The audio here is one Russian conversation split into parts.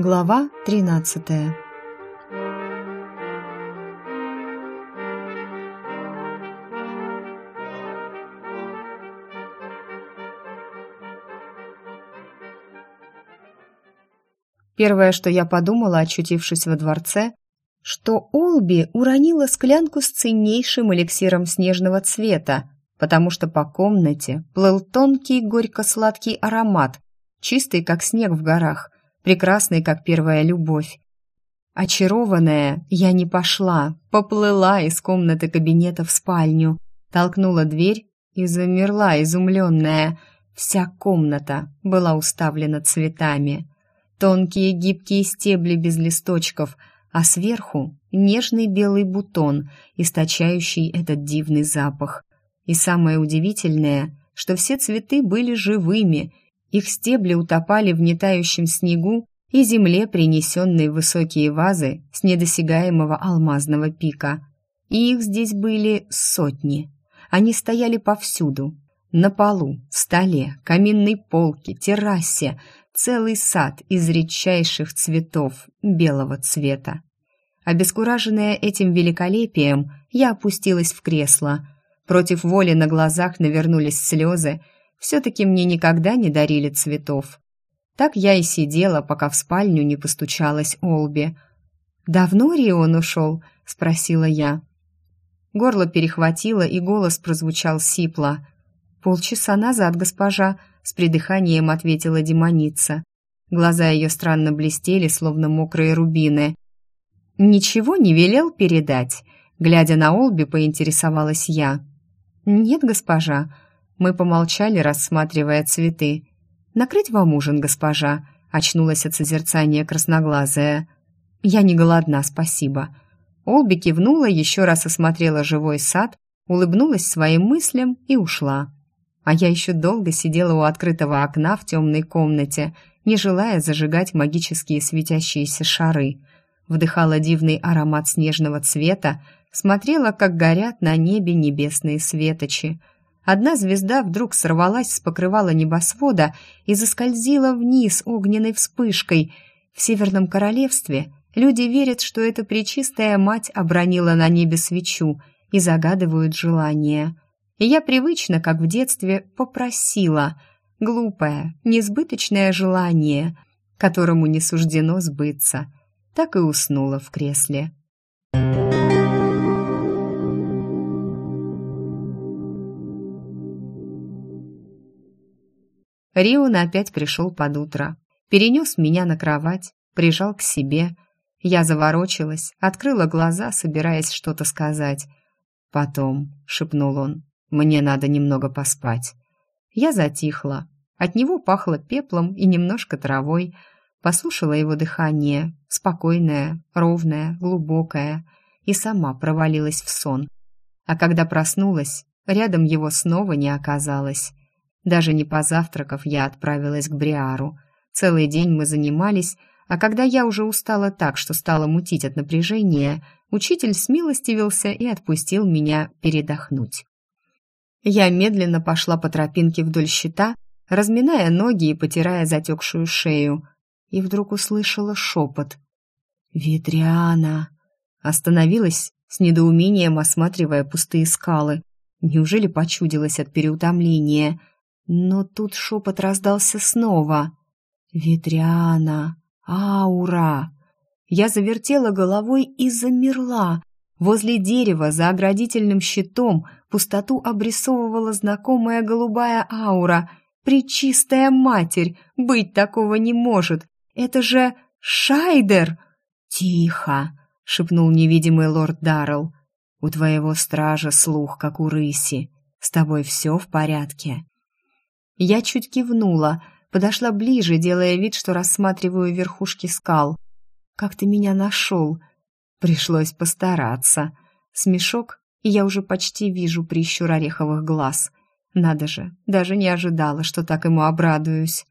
Глава 13 Первое, что я подумала, очутившись во дворце, что Олби уронила склянку с ценнейшим эликсиром снежного цвета, потому что по комнате плыл тонкий горько-сладкий аромат, чистый, как снег в горах, прекрасный, как первая любовь. Очарованная, я не пошла, поплыла из комнаты кабинета в спальню, толкнула дверь и замерла, изумленная. Вся комната была уставлена цветами. Тонкие гибкие стебли без листочков, а сверху нежный белый бутон, источающий этот дивный запах. И самое удивительное, что все цветы были живыми, их стебли утопали в нетающем снегу и земле, принесенной высокие вазы с недосягаемого алмазного пика. И их здесь были сотни. Они стояли повсюду. На полу, в столе, каминной полке, террасе, целый сад из редчайших цветов белого цвета. Обескураженная этим великолепием, я опустилась в кресло – Против воли на глазах навернулись слезы. Все-таки мне никогда не дарили цветов. Так я и сидела, пока в спальню не постучалась Олби. «Давно Рион ушел?» — спросила я. Горло перехватило, и голос прозвучал сипло. «Полчаса назад, госпожа», — с придыханием ответила демоница. Глаза ее странно блестели, словно мокрые рубины. «Ничего не велел передать?» Глядя на Олби, поинтересовалась я. «Нет, госпожа». Мы помолчали, рассматривая цветы. «Накрыть вам ужин, госпожа?» Очнулась от созерцания красноглазая. «Я не голодна, спасибо». Олби кивнула, еще раз осмотрела живой сад, улыбнулась своим мыслям и ушла. А я еще долго сидела у открытого окна в темной комнате, не желая зажигать магические светящиеся шары. Вдыхала дивный аромат снежного цвета, смотрела, как горят на небе небесные светочи. Одна звезда вдруг сорвалась с покрывала небосвода и заскользила вниз огненной вспышкой. В Северном Королевстве люди верят, что эта пречистая мать обронила на небе свечу и загадывают желания. И я привычно, как в детстве, попросила глупое, несбыточное желание, которому не суждено сбыться. Так и уснула в кресле. Рион опять пришел под утро. Перенес меня на кровать, прижал к себе. Я заворочилась, открыла глаза, собираясь что-то сказать. «Потом», — шепнул он, — «мне надо немного поспать». Я затихла. От него пахло пеплом и немножко травой. Послушала его дыхание, спокойное, ровное, глубокое, и сама провалилась в сон. А когда проснулась, рядом его снова не оказалось. Даже не позавтракав, я отправилась к Бриару. Целый день мы занимались, а когда я уже устала так, что стала мутить от напряжения, учитель смилостивился и отпустил меня передохнуть. Я медленно пошла по тропинке вдоль щита, разминая ноги и потирая затекшую шею, и вдруг услышала шепот. «Ветряна!» Остановилась, с недоумением осматривая пустые скалы. Неужели почудилась от переутомления? Но тут шепот раздался снова. «Ветряна! Аура!» Я завертела головой и замерла. Возле дерева, за оградительным щитом, пустоту обрисовывала знакомая голубая аура. «Пречистая матерь! Быть такого не может! Это же Шайдер!» «Тихо!» — шепнул невидимый лорд Даррелл. «У твоего стража слух, как у рыси. С тобой все в порядке?» Я чуть кивнула, подошла ближе, делая вид, что рассматриваю верхушки скал. «Как ты меня нашел?» Пришлось постараться. Смешок, и я уже почти вижу прищур ореховых глаз. Надо же, даже не ожидала, что так ему обрадуюсь.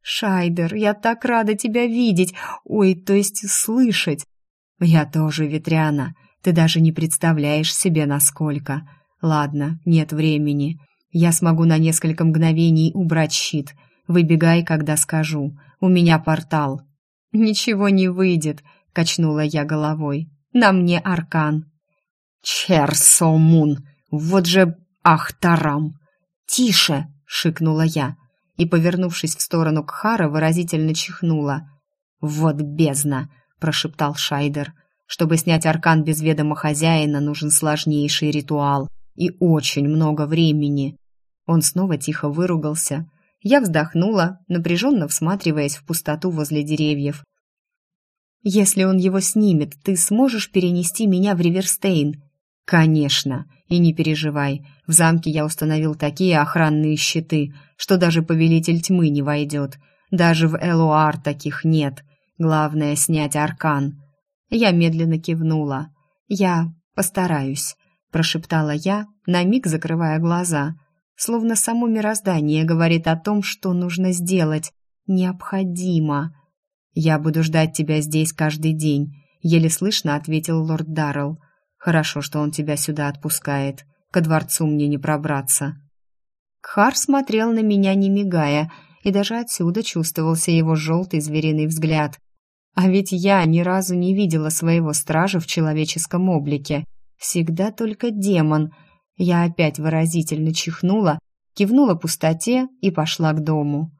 «Шайдер, я так рада тебя видеть! Ой, то есть слышать!» «Я тоже, Ветряна. Ты даже не представляешь себе, насколько. Ладно, нет времени. Я смогу на несколько мгновений убрать щит. Выбегай, когда скажу. У меня портал. «Ничего не выйдет», — качнула я головой. «На мне аркан». «Черсомун! Вот же ахтарам!» «Тише!» — шикнула я и, повернувшись в сторону Кхара, выразительно чихнула. «Вот бездна!» — прошептал Шайдер. «Чтобы снять аркан без ведома хозяина, нужен сложнейший ритуал и очень много времени». Он снова тихо выругался. Я вздохнула, напряженно всматриваясь в пустоту возле деревьев. «Если он его снимет, ты сможешь перенести меня в Риверстейн?» «Конечно. И не переживай. В замке я установил такие охранные щиты, что даже повелитель тьмы не войдет. Даже в Элуар таких нет. Главное — снять аркан». Я медленно кивнула. «Я постараюсь», — прошептала я, на миг закрывая глаза. Словно само мироздание говорит о том, что нужно сделать. Необходимо. «Я буду ждать тебя здесь каждый день», — еле слышно ответил лорд Даррелл. Хорошо, что он тебя сюда отпускает. Ко дворцу мне не пробраться». Кхар смотрел на меня, не мигая, и даже отсюда чувствовался его желтый звериный взгляд. А ведь я ни разу не видела своего стража в человеческом облике. Всегда только демон. Я опять выразительно чихнула, кивнула пустоте и пошла к дому.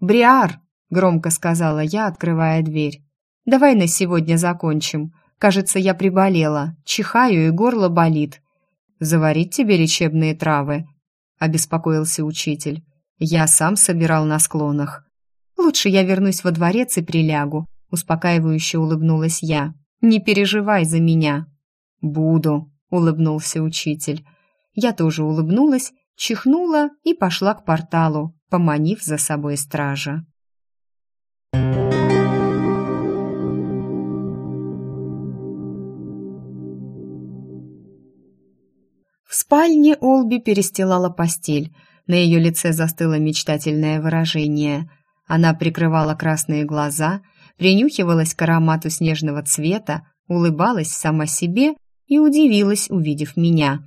«Бриар!» — громко сказала я, открывая дверь. «Давай на сегодня закончим. Кажется, я приболела, чихаю и горло болит». «Заварить тебе лечебные травы?» — обеспокоился учитель. «Я сам собирал на склонах». «Лучше я вернусь во дворец и прилягу», — успокаивающе улыбнулась я. «Не переживай за меня». «Буду», — улыбнулся учитель. Я тоже улыбнулась, чихнула и пошла к порталу, поманив за собой стража. В спальне Олби перестилала постель. На ее лице застыло мечтательное выражение. Она прикрывала красные глаза, принюхивалась к аромату снежного цвета, улыбалась сама себе и удивилась, увидев меня.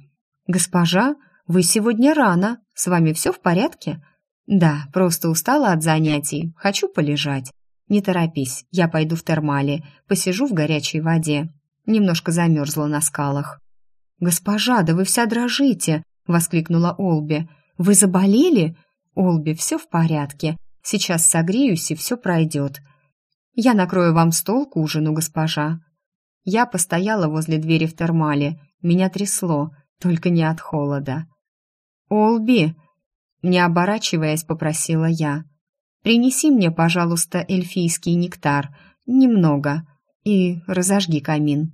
«Госпожа, вы сегодня рано. С вами все в порядке?» «Да, просто устала от занятий. Хочу полежать. Не торопись, я пойду в термале, посижу в горячей воде. Немножко замерзла на скалах». «Госпожа, да вы вся дрожите!» — воскликнула Олби. «Вы заболели?» «Олби, все в порядке. Сейчас согреюсь, и все пройдет. Я накрою вам стол к ужину, госпожа». Я постояла возле двери в термале. Меня трясло, только не от холода. «Олби!» Не оборачиваясь, попросила я. «Принеси мне, пожалуйста, эльфийский нектар. Немного. И разожги камин».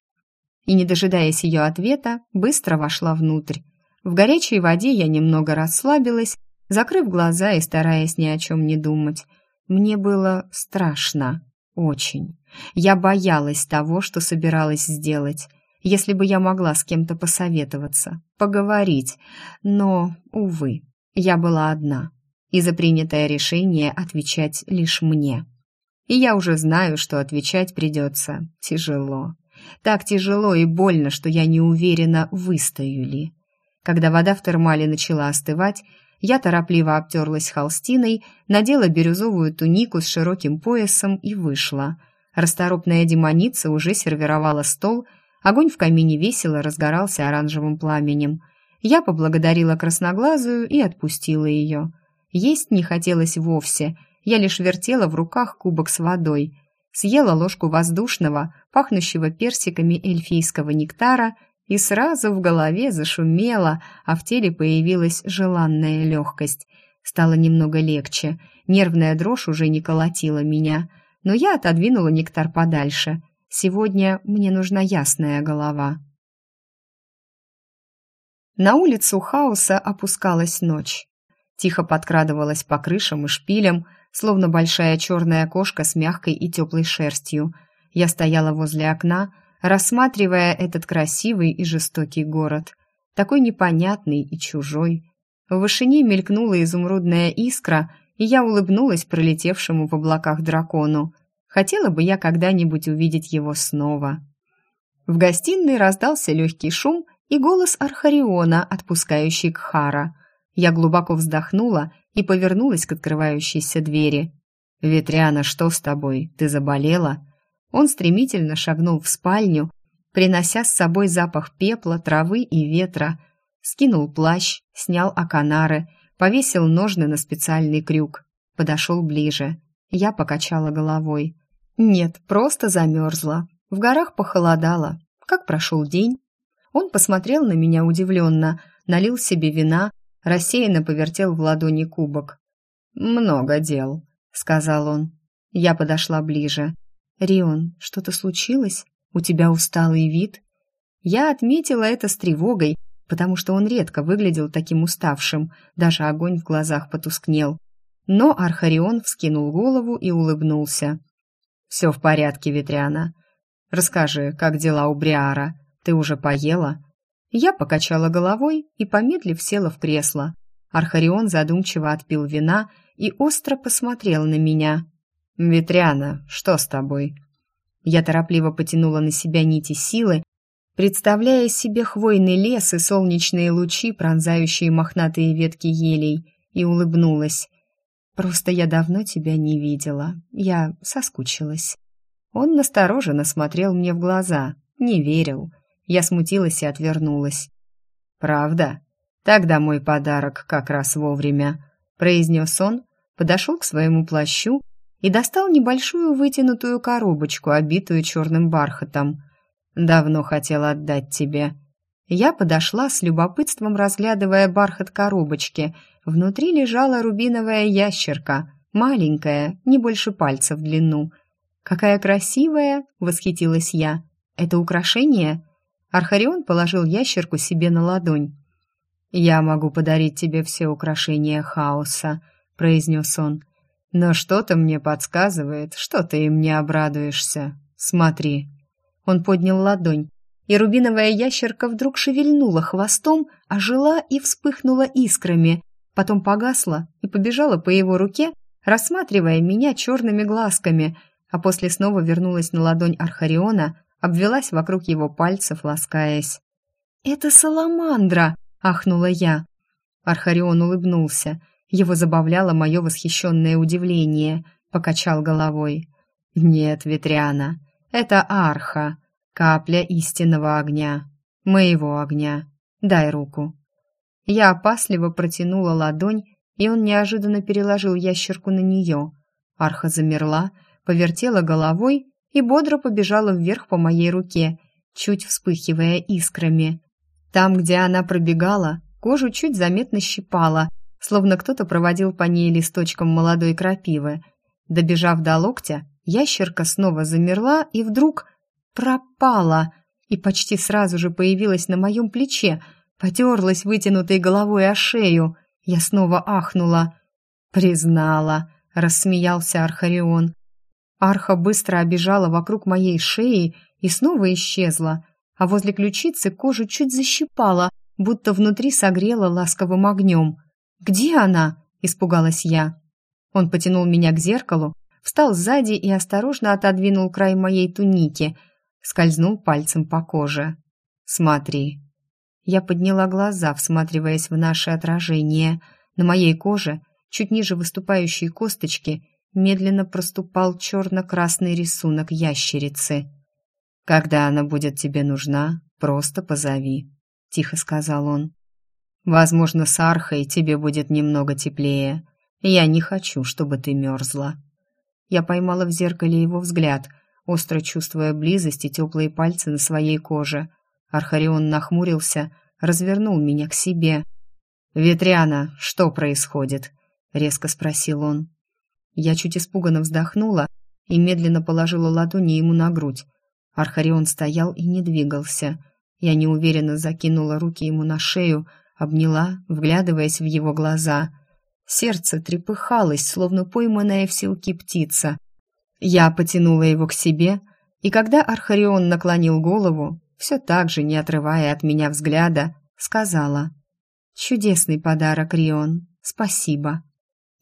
И, не дожидаясь ее ответа, быстро вошла внутрь. В горячей воде я немного расслабилась, закрыв глаза и стараясь ни о чем не думать. Мне было страшно. Очень. Я боялась того, что собиралась сделать. Если бы я могла с кем-то посоветоваться, поговорить. Но, увы, я была одна, и за принятое решение отвечать лишь мне. И я уже знаю, что отвечать придется тяжело. Так тяжело и больно, что я не уверена, выстою ли. Когда вода в термале начала остывать, я торопливо обтерлась холстиной, надела бирюзовую тунику с широким поясом и вышла. Расторопная демоница уже сервировала стол, огонь в камине весело разгорался оранжевым пламенем – я поблагодарила красноглазую и отпустила ее. Есть не хотелось вовсе, я лишь вертела в руках кубок с водой, съела ложку воздушного, пахнущего персиками эльфийского нектара, и сразу в голове зашумело, а в теле появилась желанная легкость. Стало немного легче, нервная дрожь уже не колотила меня, но я отодвинула нектар подальше. Сегодня мне нужна ясная голова. На улицу хаоса опускалась ночь. Тихо подкрадывалась по крышам и шпилям, словно большая черная кошка с мягкой и теплой шерстью. Я стояла возле окна, рассматривая этот красивый и жестокий город, такой непонятный и чужой. В вышине мелькнула изумрудная искра, и я улыбнулась пролетевшему в облаках дракону. Хотела бы я когда-нибудь увидеть его снова. В гостиной раздался легкий шум, и голос Архариона, отпускающий Кхара. Я глубоко вздохнула и повернулась к открывающейся двери. «Ветряна, что с тобой? Ты заболела?» Он стремительно шагнул в спальню, принося с собой запах пепла, травы и ветра. Скинул плащ, снял оканары, повесил ножны на специальный крюк. Подошел ближе. Я покачала головой. «Нет, просто замерзла. В горах похолодало. Как прошел день?» Он посмотрел на меня удивленно, налил себе вина, рассеянно повертел в ладони кубок. «Много дел», — сказал он. Я подошла ближе. «Рион, что-то случилось? У тебя усталый вид?» Я отметила это с тревогой, потому что он редко выглядел таким уставшим, даже огонь в глазах потускнел. Но Архарион вскинул голову и улыбнулся. «Все в порядке, Ветряна. Расскажи, как дела у Бриара? Ты уже поела?» Я покачала головой и, помедлив, села в кресло. Архарион задумчиво отпил вина и остро посмотрел на меня. «Ветряна, что с тобой?» Я торопливо потянула на себя нити силы, представляя себе хвойный лес и солнечные лучи, пронзающие мохнатые ветки елей, и улыбнулась. «Просто я давно тебя не видела. Я соскучилась». Он настороженно смотрел мне в глаза, не верил. Я смутилась и отвернулась. «Правда? Тогда мой подарок как раз вовремя», — произнес он, подошел к своему плащу и достал небольшую вытянутую коробочку, обитую черным бархатом. «Давно хотел отдать тебе». Я подошла с любопытством, разглядывая бархат коробочки. Внутри лежала рубиновая ящерка, маленькая, не больше пальца в длину. «Какая красивая!» — восхитилась я. «Это украшение?» Архарион положил ящерку себе на ладонь. «Я могу подарить тебе все украшения хаоса», — произнес он. Но что-то мне подсказывает, что ты им не обрадуешься. Смотри. Он поднял ладонь, и рубиновая ящерка вдруг шевельнула хвостом, ожила и вспыхнула искрами, потом погасла и побежала по его руке, рассматривая меня черными глазками, а после снова вернулась на ладонь Архариона, обвелась вокруг его пальцев, ласкаясь. «Это саламандра!» — ахнула я. Архарион улыбнулся — его забавляло мое восхищенное удивление. Покачал головой. «Нет, Ветряна, это арха, капля истинного огня, моего огня. Дай руку». Я опасливо протянула ладонь, и он неожиданно переложил ящерку на нее. Арха замерла, повертела головой и бодро побежала вверх по моей руке, чуть вспыхивая искрами. Там, где она пробегала, кожу чуть заметно щипала, словно кто-то проводил по ней листочком молодой крапивы. Добежав до локтя, ящерка снова замерла и вдруг пропала, и почти сразу же появилась на моем плече, потерлась вытянутой головой о шею. Я снова ахнула. «Признала», — рассмеялся Архарион. Арха быстро обежала вокруг моей шеи и снова исчезла, а возле ключицы кожу чуть защипала, будто внутри согрела ласковым огнем. «Где она?» – испугалась я. Он потянул меня к зеркалу, встал сзади и осторожно отодвинул край моей туники, скользнул пальцем по коже. «Смотри». Я подняла глаза, всматриваясь в наше отражение. На моей коже, чуть ниже выступающей косточки, медленно проступал черно-красный рисунок ящерицы. «Когда она будет тебе нужна, просто позови», — тихо сказал он. Возможно, с Архой тебе будет немного теплее. Я не хочу, чтобы ты мерзла». Я поймала в зеркале его взгляд, остро чувствуя близость и теплые пальцы на своей коже. Архарион нахмурился, развернул меня к себе. «Ветряна, что происходит?» — резко спросил он. Я чуть испуганно вздохнула и медленно положила ладони ему на грудь. Архарион стоял и не двигался. Я неуверенно закинула руки ему на шею, обняла, вглядываясь в его глаза. Сердце трепыхалось, словно пойманная в силки птица. Я потянула его к себе, и когда Архарион наклонил голову, все так же, не отрывая от меня взгляда, сказала «Чудесный подарок, Рион, спасибо».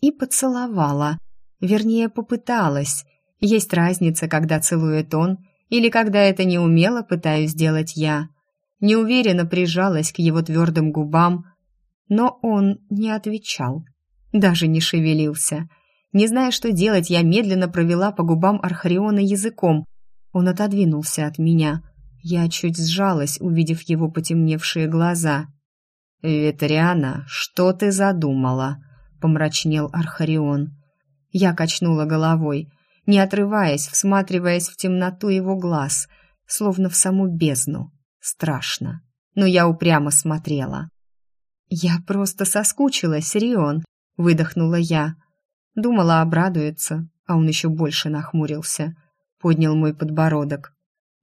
И поцеловала, вернее, попыталась. Есть разница, когда целует он, или когда это неумело пытаюсь сделать я. Неуверенно прижалась к его твердым губам, но он не отвечал, даже не шевелился. Не зная, что делать, я медленно провела по губам Архариона языком. Он отодвинулся от меня. Я чуть сжалась, увидев его потемневшие глаза. «Ветряна, что ты задумала?» — помрачнел Архарион. Я качнула головой, не отрываясь, всматриваясь в темноту его глаз, словно в саму бездну. Страшно. Но я упрямо смотрела. «Я просто соскучилась, Рион», — выдохнула я. Думала, обрадуется, а он еще больше нахмурился. Поднял мой подбородок.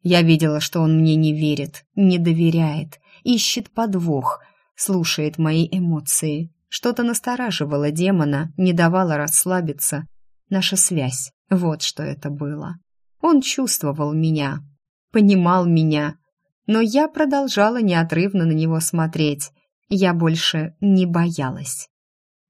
Я видела, что он мне не верит, не доверяет, ищет подвох, слушает мои эмоции. Что-то настораживало демона, не давало расслабиться. Наша связь, вот что это было. Он чувствовал меня, понимал меня, но я продолжала неотрывно на него смотреть. Я больше не боялась.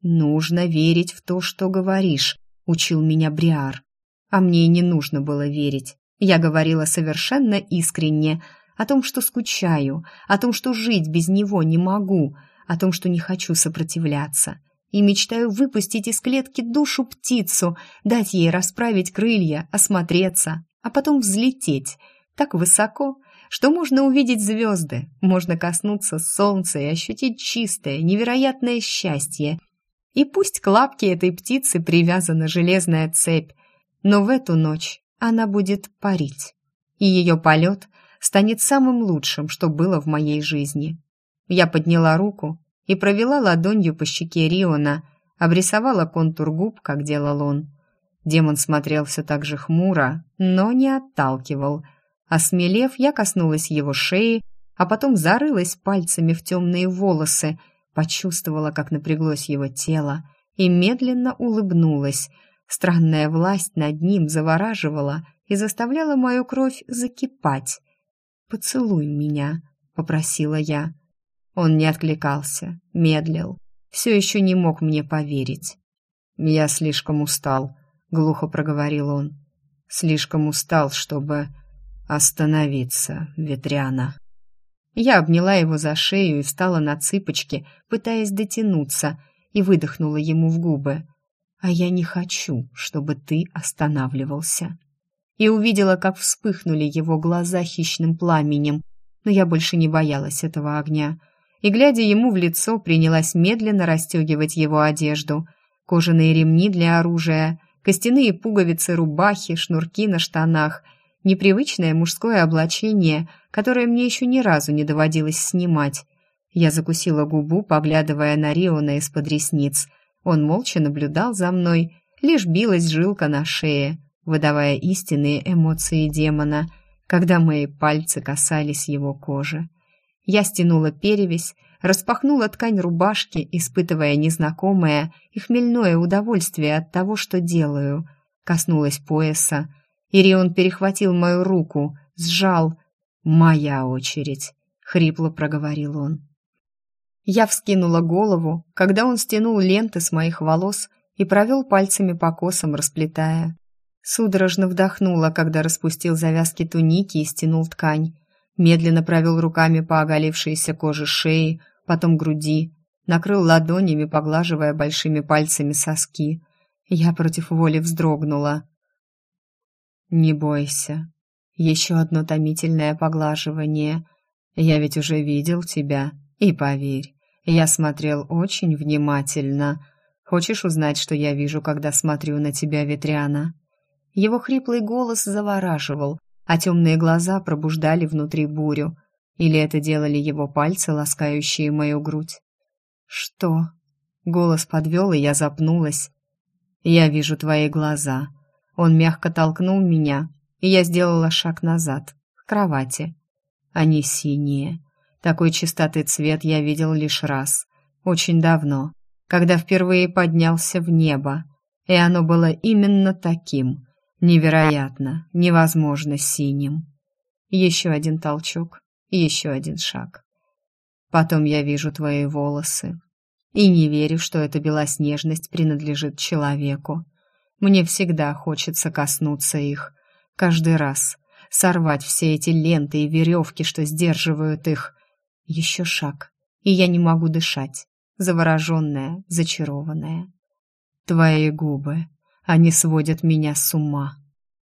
«Нужно верить в то, что говоришь», — учил меня Бриар. А мне не нужно было верить. Я говорила совершенно искренне о том, что скучаю, о том, что жить без него не могу — о том, что не хочу сопротивляться, и мечтаю выпустить из клетки душу птицу, дать ей расправить крылья, осмотреться, а потом взлететь так высоко, что можно увидеть звезды, можно коснуться солнца и ощутить чистое, невероятное счастье. И пусть к лапке этой птицы привязана железная цепь, но в эту ночь она будет парить, и ее полет станет самым лучшим, что было в моей жизни. Я подняла руку и провела ладонью по щеке Риона, обрисовала контур губ, как делал он. Демон смотрел все так же хмуро, но не отталкивал. Осмелев, я коснулась его шеи, а потом зарылась пальцами в темные волосы, почувствовала, как напряглось его тело, и медленно улыбнулась. Странная власть над ним завораживала и заставляла мою кровь закипать. «Поцелуй меня», — попросила я. Он не откликался, медлил, все еще не мог мне поверить. «Я слишком устал», — глухо проговорил он. «Слишком устал, чтобы остановиться, Ветряна». Я обняла его за шею и встала на цыпочки, пытаясь дотянуться, и выдохнула ему в губы. «А я не хочу, чтобы ты останавливался». И увидела, как вспыхнули его глаза хищным пламенем, но я больше не боялась этого огня — и, глядя ему в лицо, принялась медленно расстегивать его одежду. Кожаные ремни для оружия, костяные пуговицы рубахи, шнурки на штанах. Непривычное мужское облачение, которое мне еще ни разу не доводилось снимать. Я закусила губу, поглядывая на Риона из-под ресниц. Он молча наблюдал за мной, лишь билась жилка на шее, выдавая истинные эмоции демона, когда мои пальцы касались его кожи. Я стянула перевязь, распахнула ткань рубашки, испытывая незнакомое и хмельное удовольствие от того, что делаю. Коснулась пояса. Ирион перехватил мою руку, сжал. «Моя очередь», — хрипло проговорил он. Я вскинула голову, когда он стянул ленты с моих волос и провел пальцами по косам, расплетая. Судорожно вдохнула, когда распустил завязки туники и стянул ткань медленно провел руками по оголившейся коже шеи, потом груди, накрыл ладонями, поглаживая большими пальцами соски. Я против воли вздрогнула. «Не бойся. Еще одно томительное поглаживание. Я ведь уже видел тебя, и поверь, я смотрел очень внимательно. Хочешь узнать, что я вижу, когда смотрю на тебя, Ветряна?» Его хриплый голос завораживал, а темные глаза пробуждали внутри бурю. Или это делали его пальцы, ласкающие мою грудь? «Что?» Голос подвел, и я запнулась. «Я вижу твои глаза». Он мягко толкнул меня, и я сделала шаг назад, к кровати. Они синие. Такой чистоты цвет я видел лишь раз, очень давно, когда впервые поднялся в небо, и оно было именно таким — Невероятно, невозможно синим. Еще один толчок, еще один шаг. Потом я вижу твои волосы и не верю, что эта белоснежность принадлежит человеку. Мне всегда хочется коснуться их, каждый раз, сорвать все эти ленты и веревки, что сдерживают их, Еще шаг, и я не могу дышать, завороженная, зачарованная. Твои губы, они сводят меня с ума.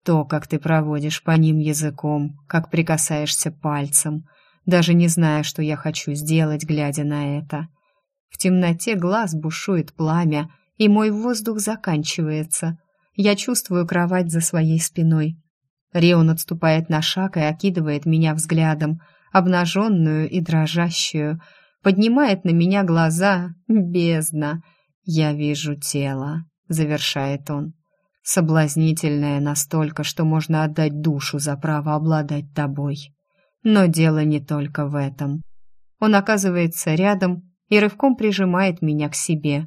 То, как ты проводишь по ним языком, как прикасаешься пальцем, даже не зная, что я хочу сделать, глядя на это. В темноте глаз бушует пламя, и мой воздух заканчивается. Я чувствую кровать за своей спиной. Реон отступает на шаг и окидывает меня взглядом, обнаженную и дрожащую, поднимает на меня глаза, бездна. «Я вижу тело», — завершает он соблазнительная настолько, что можно отдать душу за право обладать тобой. Но дело не только в этом. Он оказывается рядом и рывком прижимает меня к себе.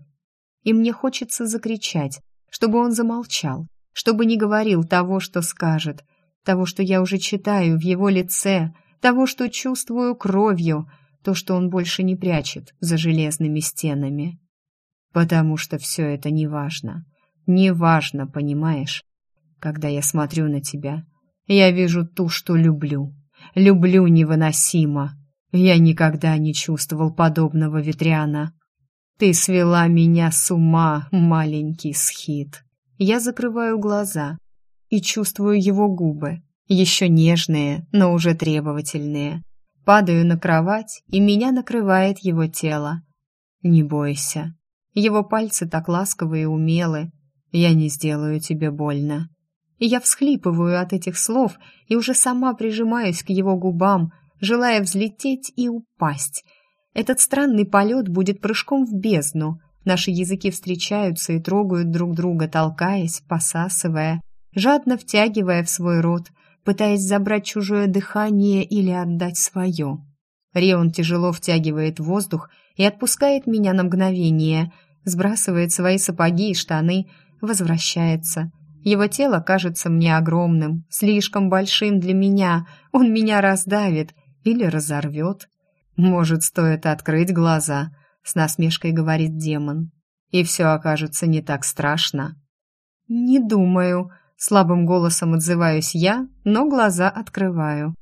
И мне хочется закричать, чтобы он замолчал, чтобы не говорил того, что скажет, того, что я уже читаю в его лице, того, что чувствую кровью, то, что он больше не прячет за железными стенами. Потому что все это неважно. Неважно, понимаешь? Когда я смотрю на тебя, я вижу ту, что люблю. Люблю невыносимо. Я никогда не чувствовал подобного ветряна. Ты свела меня с ума, маленький схит. Я закрываю глаза и чувствую его губы, еще нежные, но уже требовательные. Падаю на кровать, и меня накрывает его тело. Не бойся. Его пальцы так ласковые и умелы, я не сделаю тебе больно. И я всхлипываю от этих слов и уже сама прижимаюсь к его губам, желая взлететь и упасть. Этот странный полет будет прыжком в бездну. Наши языки встречаются и трогают друг друга, толкаясь, посасывая, жадно втягивая в свой рот, пытаясь забрать чужое дыхание или отдать свое. Реон тяжело втягивает воздух и отпускает меня на мгновение, сбрасывает свои сапоги и штаны, возвращается. Его тело кажется мне огромным, слишком большим для меня. Он меня раздавит или разорвет. Может, стоит открыть глаза, с насмешкой говорит демон. И все окажется не так страшно. Не думаю, слабым голосом отзываюсь я, но глаза открываю.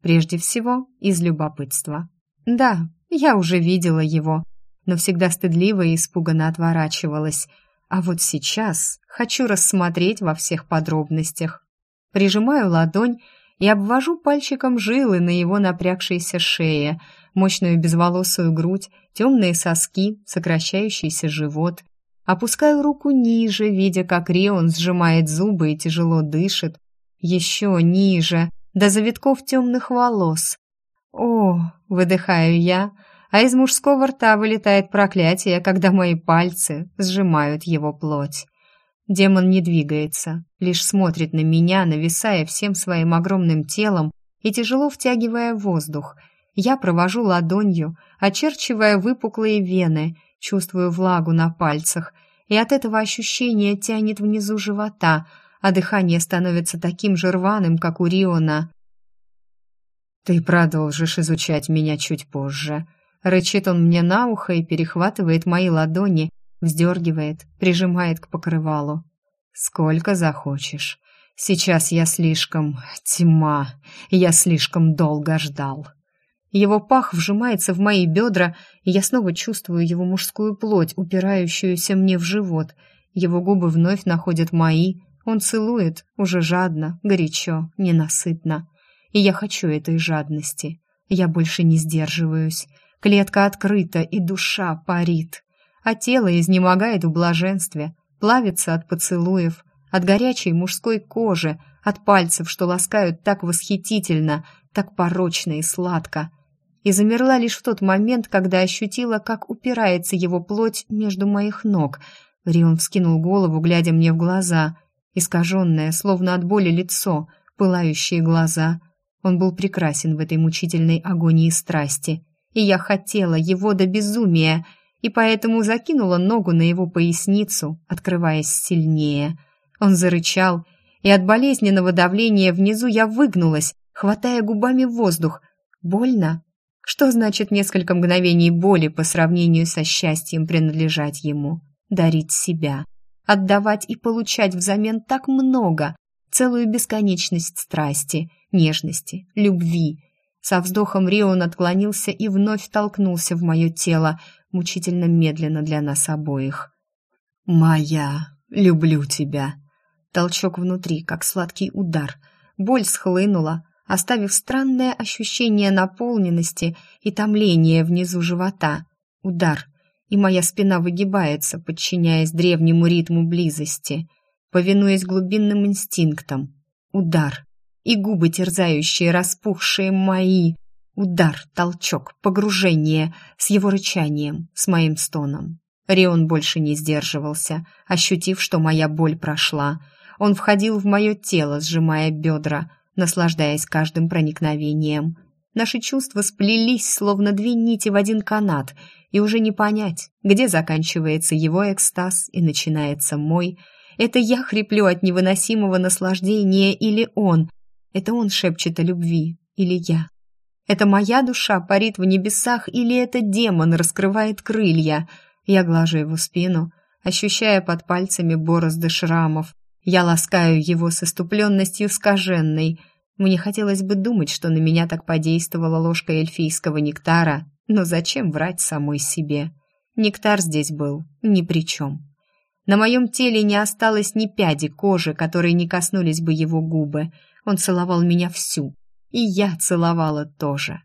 Прежде всего, из любопытства. Да, я уже видела его, но всегда стыдливо и испуганно отворачивалась – а вот сейчас хочу рассмотреть во всех подробностях. Прижимаю ладонь и обвожу пальчиком жилы на его напрягшейся шее, мощную безволосую грудь, темные соски, сокращающийся живот. Опускаю руку ниже, видя, как Рион сжимает зубы и тяжело дышит. Еще ниже, до завитков темных волос. «О!» — выдыхаю я — а из мужского рта вылетает проклятие, когда мои пальцы сжимают его плоть. Демон не двигается, лишь смотрит на меня, нависая всем своим огромным телом и тяжело втягивая воздух. Я провожу ладонью, очерчивая выпуклые вены, чувствую влагу на пальцах, и от этого ощущения тянет внизу живота, а дыхание становится таким же рваным, как у Риона. «Ты продолжишь изучать меня чуть позже», Рычит он мне на ухо и перехватывает мои ладони, вздергивает, прижимает к покрывалу. «Сколько захочешь. Сейчас я слишком... тьма. Я слишком долго ждал». Его пах вжимается в мои бедра, и я снова чувствую его мужскую плоть, упирающуюся мне в живот. Его губы вновь находят мои. Он целует, уже жадно, горячо, ненасытно. И я хочу этой жадности. Я больше не сдерживаюсь. Клетка открыта, и душа парит, а тело изнемогает в блаженстве, плавится от поцелуев, от горячей мужской кожи, от пальцев, что ласкают так восхитительно, так порочно и сладко. И замерла лишь в тот момент, когда ощутила, как упирается его плоть между моих ног. Рион вскинул голову, глядя мне в глаза, искаженное, словно от боли лицо, пылающие глаза. Он был прекрасен в этой мучительной агонии страсти — и я хотела его до безумия, и поэтому закинула ногу на его поясницу, открываясь сильнее. Он зарычал, и от болезненного давления внизу я выгнулась, хватая губами воздух. Больно? Что значит несколько мгновений боли по сравнению со счастьем принадлежать ему? Дарить себя, отдавать и получать взамен так много, целую бесконечность страсти, нежности, любви, Со вздохом Рион отклонился и вновь толкнулся в мое тело, мучительно медленно для нас обоих. «Моя, люблю тебя!» Толчок внутри, как сладкий удар. Боль схлынула, оставив странное ощущение наполненности и томления внизу живота. Удар, и моя спина выгибается, подчиняясь древнему ритму близости, повинуясь глубинным инстинктам. Удар, и губы терзающие, распухшие мои. Удар, толчок, погружение с его рычанием, с моим стоном. Рион больше не сдерживался, ощутив, что моя боль прошла. Он входил в мое тело, сжимая бедра, наслаждаясь каждым проникновением. Наши чувства сплелись, словно две нити в один канат, и уже не понять, где заканчивается его экстаз и начинается мой. Это я хриплю от невыносимого наслаждения или он? Это он шепчет о любви или я? Это моя душа парит в небесах или это демон раскрывает крылья? Я глажу его спину, ощущая под пальцами борозды шрамов. Я ласкаю его с иступленностью скаженной – мне хотелось бы думать, что на меня так подействовала ложка эльфийского нектара, но зачем врать самой себе? Нектар здесь был ни при чем. На моем теле не осталось ни пяди кожи, которые не коснулись бы его губы. Он целовал меня всю, и я целовала тоже.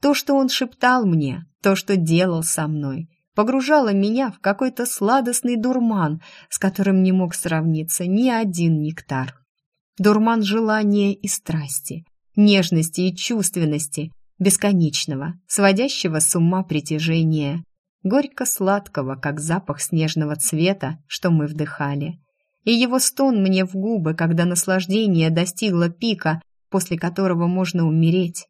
То, что он шептал мне, то, что делал со мной, погружало меня в какой-то сладостный дурман, с которым не мог сравниться ни один нектар. Дурман желания и страсти, нежности и чувственности, бесконечного, сводящего с ума притяжения, горько-сладкого, как запах снежного цвета, что мы вдыхали. И его стон мне в губы, когда наслаждение достигло пика, после которого можно умереть.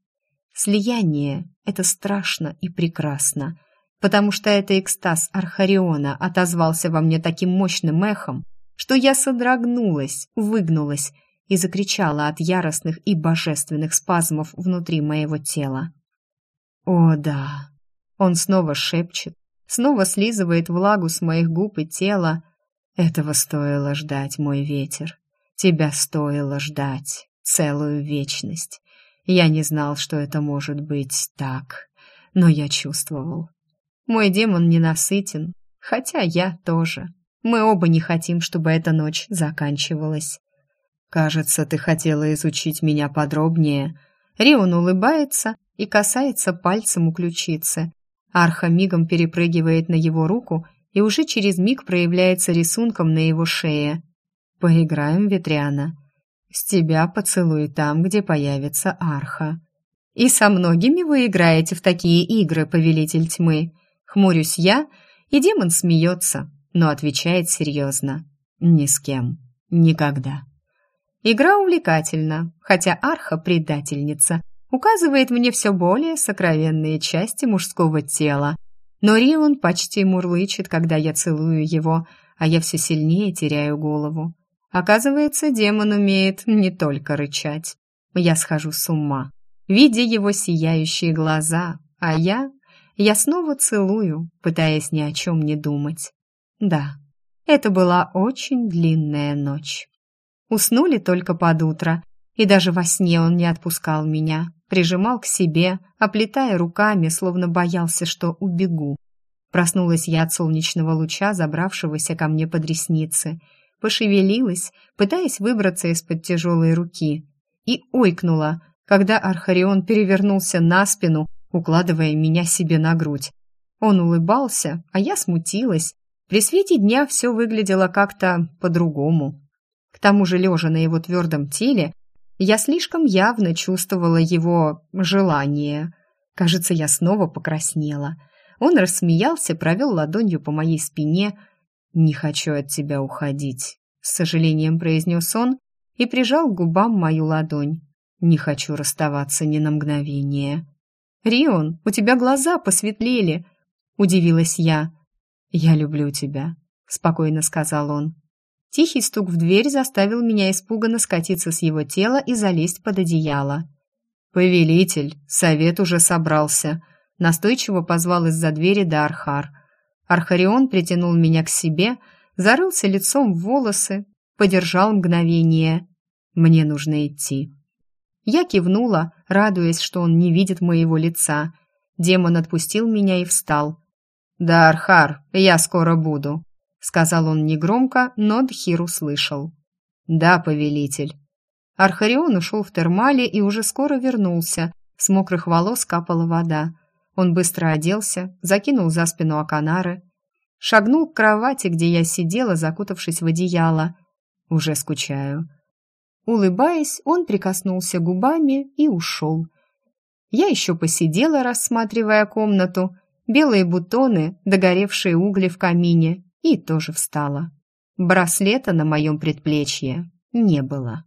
Слияние — это страшно и прекрасно, потому что это экстаз Архариона отозвался во мне таким мощным эхом, что я содрогнулась, выгнулась и закричала от яростных и божественных спазмов внутри моего тела. «О, да!» Он снова шепчет, снова слизывает влагу с моих губ и тела. «Этого стоило ждать, мой ветер. Тебя стоило ждать целую вечность. Я не знал, что это может быть так, но я чувствовал. Мой демон ненасытен, хотя я тоже. Мы оба не хотим, чтобы эта ночь заканчивалась. «Кажется, ты хотела изучить меня подробнее». Рион улыбается и касается пальцем у ключицы. Арха мигом перепрыгивает на его руку и уже через миг проявляется рисунком на его шее. «Поиграем, Ветряна. С тебя поцелуй там, где появится Арха». «И со многими вы играете в такие игры, повелитель тьмы?» Хмурюсь я, и демон смеется, но отвечает серьезно. «Ни с кем. Никогда». Игра увлекательна, хотя Арха, предательница, указывает мне все более сокровенные части мужского тела. Но Рион почти мурлычет, когда я целую его, а я все сильнее теряю голову. Оказывается, демон умеет не только рычать. Я схожу с ума, видя его сияющие глаза, а я... Я снова целую, пытаясь ни о чем не думать. Да, это была очень длинная ночь. Уснули только под утро, и даже во сне он не отпускал меня, прижимал к себе, оплетая руками, словно боялся, что убегу. Проснулась я от солнечного луча, забравшегося ко мне под ресницы, пошевелилась, пытаясь выбраться из-под тяжелой руки, и ойкнула, когда Архарион перевернулся на спину, укладывая меня себе на грудь. Он улыбался, а я смутилась. При свете дня все выглядело как-то по-другому. К тому же, лежа на его твердом теле, я слишком явно чувствовала его желание. Кажется, я снова покраснела. Он рассмеялся, провел ладонью по моей спине. «Не хочу от тебя уходить», — с сожалением произнес он и прижал к губам мою ладонь. «Не хочу расставаться ни на мгновение». «Рион, у тебя глаза посветлели», — удивилась я. «Я люблю тебя», — спокойно сказал он. Тихий стук в дверь заставил меня испуганно скатиться с его тела и залезть под одеяло. «Повелитель, совет уже собрался», — настойчиво позвал из-за двери Дархар. Архарион притянул меня к себе, зарылся лицом в волосы, подержал мгновение. «Мне нужно идти». Я кивнула, радуясь, что он не видит моего лица. Демон отпустил меня и встал. «Да, Архар, я скоро буду», — сказал он негромко, но Дхир услышал. «Да, повелитель». Архарион ушел в термале и уже скоро вернулся. С мокрых волос капала вода. Он быстро оделся, закинул за спину Аканары, шагнул к кровати, где я сидела, закутавшись в одеяло. Уже скучаю. Улыбаясь, он прикоснулся губами и ушел. Я еще посидела, рассматривая комнату, белые бутоны, догоревшие угли в камине, и тоже встала. Браслета на моем предплечье не было.